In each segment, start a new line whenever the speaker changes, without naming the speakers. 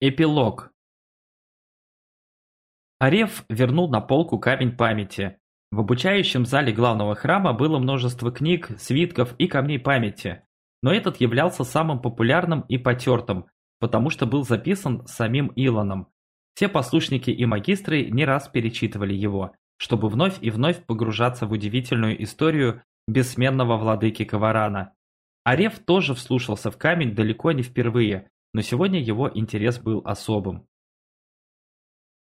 Эпилог. Ареф вернул на полку камень памяти. В обучающем зале главного храма было множество книг, свитков и камней памяти, но этот являлся самым популярным и потертым, потому что был записан самим Илоном. Все послушники и магистры не раз перечитывали его, чтобы вновь и вновь погружаться в удивительную историю бессменного владыки Каварана. Ареф тоже вслушался в камень далеко не впервые, но сегодня его интерес был особым.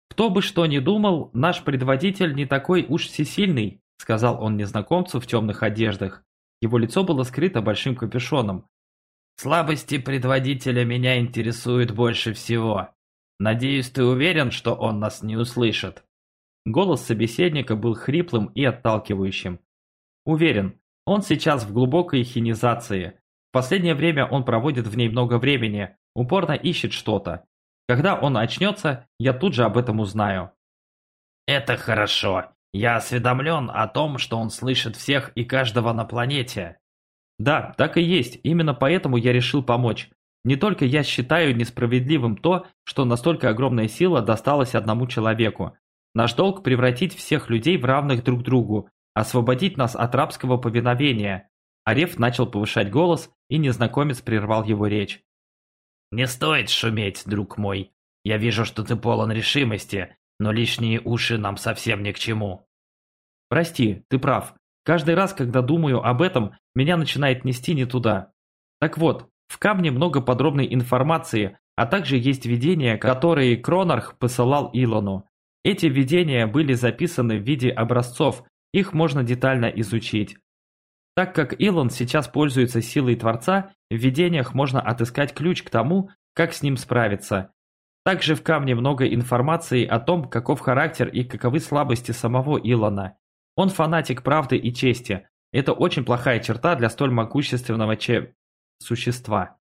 «Кто бы что ни думал, наш предводитель не такой уж всесильный», сказал он незнакомцу в темных одеждах. Его лицо было скрыто большим капюшоном. «Слабости предводителя меня интересуют больше всего. Надеюсь, ты уверен, что он нас не услышит?» Голос собеседника был хриплым и отталкивающим. «Уверен, он сейчас в глубокой хинизации. В последнее время он проводит в ней много времени, упорно ищет что-то. Когда он очнется, я тут же об этом узнаю.
Это хорошо. Я осведомлен о том, что он слышит всех и каждого на планете.
Да, так и есть. Именно поэтому я решил помочь. Не только я считаю несправедливым то, что настолько огромная сила досталась одному человеку. Наш долг превратить всех людей в равных друг другу, освободить нас от рабского повиновения. Ареф начал повышать голос, и незнакомец прервал его речь.
«Не стоит шуметь, друг мой. Я вижу, что ты полон решимости, но лишние уши нам совсем ни к чему».
«Прости, ты прав. Каждый раз, когда думаю об этом, меня начинает нести не туда. Так вот, в камне много подробной информации, а также есть видения, которые Кронарх посылал Илону. Эти видения были записаны в виде образцов, их можно детально изучить. Так как Илон сейчас пользуется силой Творца, в видениях можно отыскать ключ к тому, как с ним справиться. Также в камне много информации о том, каков характер и каковы слабости самого Илона. Он фанатик правды и чести. Это очень плохая черта для столь могущественного че... существа.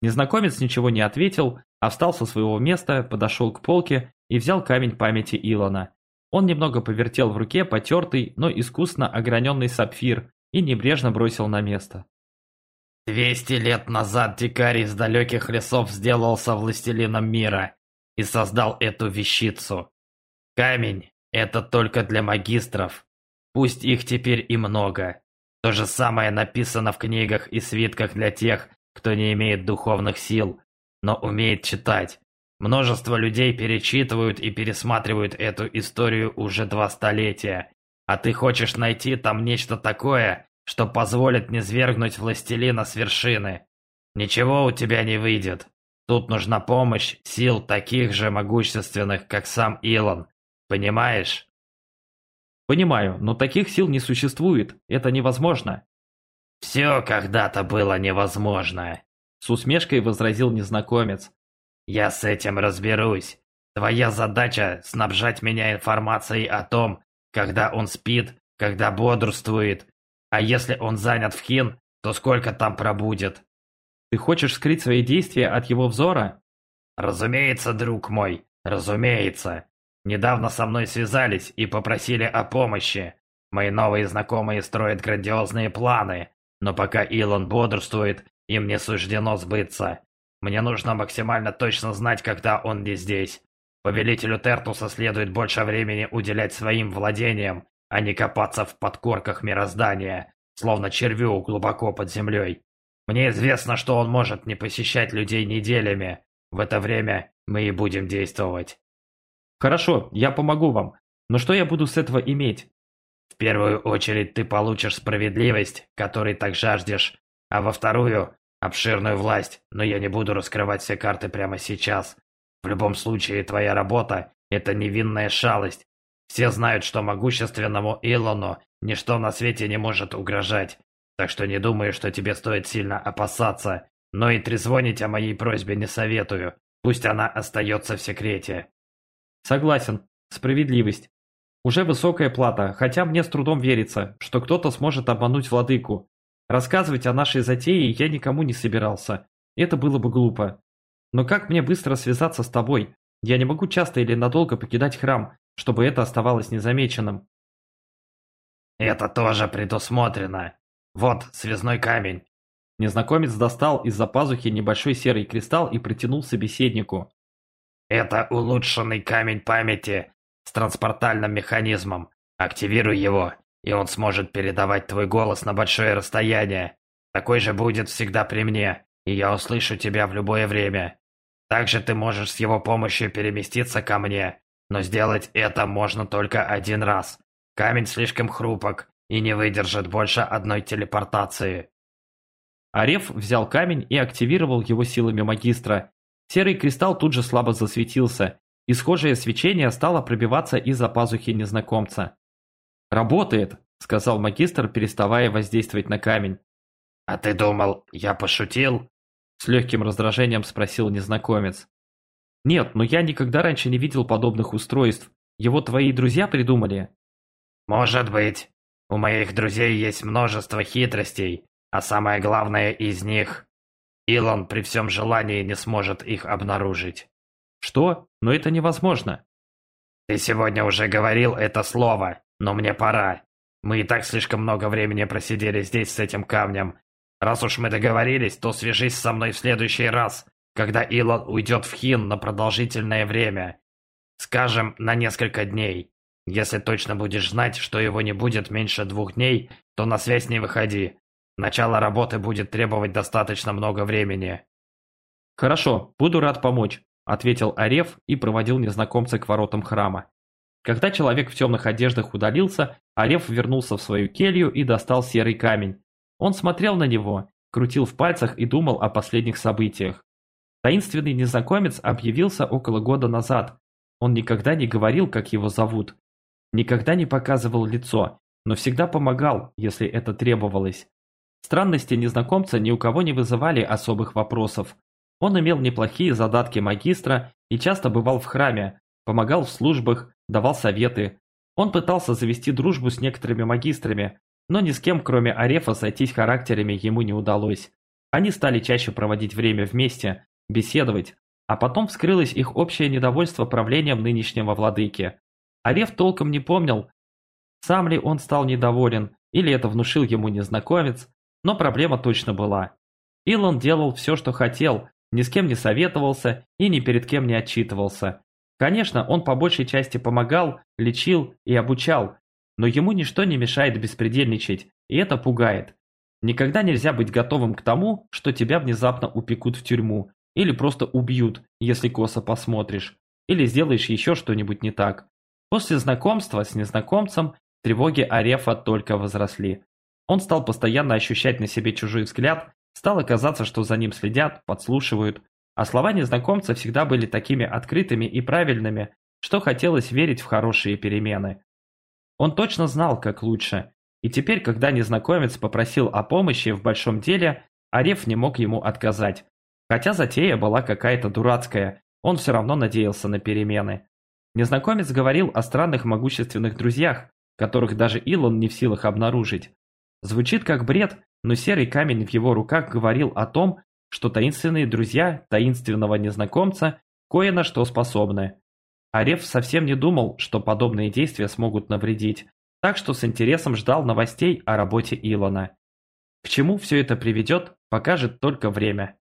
Незнакомец ничего не ответил, а встал со своего места, подошел к полке и взял камень памяти Илона. Он немного повертел в руке потертый, но искусно ограненный сапфир, и небрежно бросил на место.
«Двести лет назад дикарь из далеких лесов сделался властелином мира и создал эту вещицу. Камень — это только для магистров, пусть их теперь и много. То же самое написано в книгах и свитках для тех, кто не имеет духовных сил, но умеет читать. Множество людей перечитывают и пересматривают эту историю уже два столетия, а ты хочешь найти там нечто такое, что позволит не свергнуть властелина с вершины. Ничего у тебя не выйдет. Тут нужна помощь сил таких же могущественных, как сам Илон. Понимаешь?
Понимаю, но таких сил не существует. Это невозможно.
Все когда-то было невозможно.
С усмешкой возразил незнакомец.
Я с этим разберусь. Твоя задача снабжать меня информацией о том, когда он спит, когда бодрствует. А если он занят в хин, то сколько там пробудет?
Ты хочешь скрыть свои действия от его взора?
Разумеется, друг мой, разумеется. Недавно со мной связались и попросили о помощи. Мои новые знакомые строят грандиозные планы, но пока Илон бодрствует, им не суждено сбыться. Мне нужно максимально точно знать, когда он не здесь. Повелителю Тертуса следует больше времени уделять своим владениям, а не копаться в подкорках мироздания, словно червю глубоко под землей. Мне известно, что он может не посещать людей неделями. В это время мы и будем действовать.
Хорошо, я помогу вам. Но что я буду с этого иметь?
В первую очередь ты получишь справедливость, которой так жаждешь, а во вторую – обширную власть, но я не буду раскрывать все карты прямо сейчас. В любом случае, твоя работа – это невинная шалость. Все знают, что могущественному Илону ничто на свете не может угрожать. Так что не думаю, что тебе стоит сильно опасаться. Но и трезвонить о моей просьбе не советую. Пусть она остается в секрете.
Согласен. Справедливость. Уже высокая плата, хотя мне с трудом верится, что кто-то сможет обмануть владыку. Рассказывать о нашей затее я никому не собирался. Это было бы глупо. Но как мне быстро связаться с тобой? Я не могу часто или надолго покидать храм, чтобы это оставалось незамеченным.
Это тоже предусмотрено. Вот связной камень.
Незнакомец достал из-за пазухи небольшой серый кристалл и протянул собеседнику.
«Это улучшенный камень памяти с транспортальным механизмом. Активируй его, и он сможет передавать твой голос на большое расстояние. Такой же будет всегда при мне, и я услышу тебя в любое время. Также ты можешь с его помощью переместиться ко мне, но сделать это можно только один раз. Камень слишком хрупок и не выдержит больше одной телепортации.
Ареф взял камень и активировал его силами магистра. Серый кристалл тут же слабо засветился, и схожее свечение стало пробиваться из-за пазухи незнакомца. «Работает», — сказал магистр, переставая воздействовать на камень.
«А ты думал, я пошутил?»
С легким раздражением спросил незнакомец. «Нет, но я никогда раньше не видел подобных устройств. Его твои друзья придумали?»
«Может быть. У моих друзей есть множество хитростей, а самое главное из них – Илон при всем желании не сможет их обнаружить».
«Что? Но это невозможно».
«Ты сегодня уже говорил это слово, но мне пора. Мы и так слишком много времени просидели здесь с этим камнем. Раз уж мы договорились, то свяжись со мной в следующий раз, когда Илон уйдет в Хин на продолжительное время. Скажем, на несколько дней. Если точно будешь знать, что его не будет меньше двух дней, то на связь не выходи. Начало работы будет требовать достаточно много времени.
Хорошо, буду рад помочь, ответил Ареф и проводил незнакомца к воротам храма. Когда человек в темных одеждах удалился, Ареф вернулся в свою келью и достал серый камень. Он смотрел на него, крутил в пальцах и думал о последних событиях. Таинственный незнакомец объявился около года назад. Он никогда не говорил, как его зовут. Никогда не показывал лицо, но всегда помогал, если это требовалось. Странности незнакомца ни у кого не вызывали особых вопросов. Он имел неплохие задатки магистра и часто бывал в храме, помогал в службах, давал советы. Он пытался завести дружбу с некоторыми магистрами, но ни с кем, кроме Арефа, сойтись характерами ему не удалось. Они стали чаще проводить время вместе, беседовать, а потом вскрылось их общее недовольство правлением нынешнего владыки. Ареф толком не помнил, сам ли он стал недоволен, или это внушил ему незнакомец, но проблема точно была. Илон делал все, что хотел, ни с кем не советовался и ни перед кем не отчитывался. Конечно, он по большей части помогал, лечил и обучал, но ему ничто не мешает беспредельничать, и это пугает. Никогда нельзя быть готовым к тому, что тебя внезапно упекут в тюрьму, или просто убьют, если косо посмотришь, или сделаешь еще что-нибудь не так. После знакомства с незнакомцем тревоги Арефа только возросли. Он стал постоянно ощущать на себе чужой взгляд, стало казаться, что за ним следят, подслушивают, а слова незнакомца всегда были такими открытыми и правильными, что хотелось верить в хорошие перемены. Он точно знал, как лучше, и теперь, когда незнакомец попросил о помощи в большом деле, Ареф не мог ему отказать. Хотя затея была какая-то дурацкая, он все равно надеялся на перемены. Незнакомец говорил о странных могущественных друзьях, которых даже Илон не в силах обнаружить. Звучит как бред, но серый камень в его руках говорил о том, что таинственные друзья таинственного незнакомца кое на что способны. Ареф совсем не думал, что подобные действия смогут навредить, так что с интересом ждал новостей о работе Илона. К чему все это приведет, покажет только время.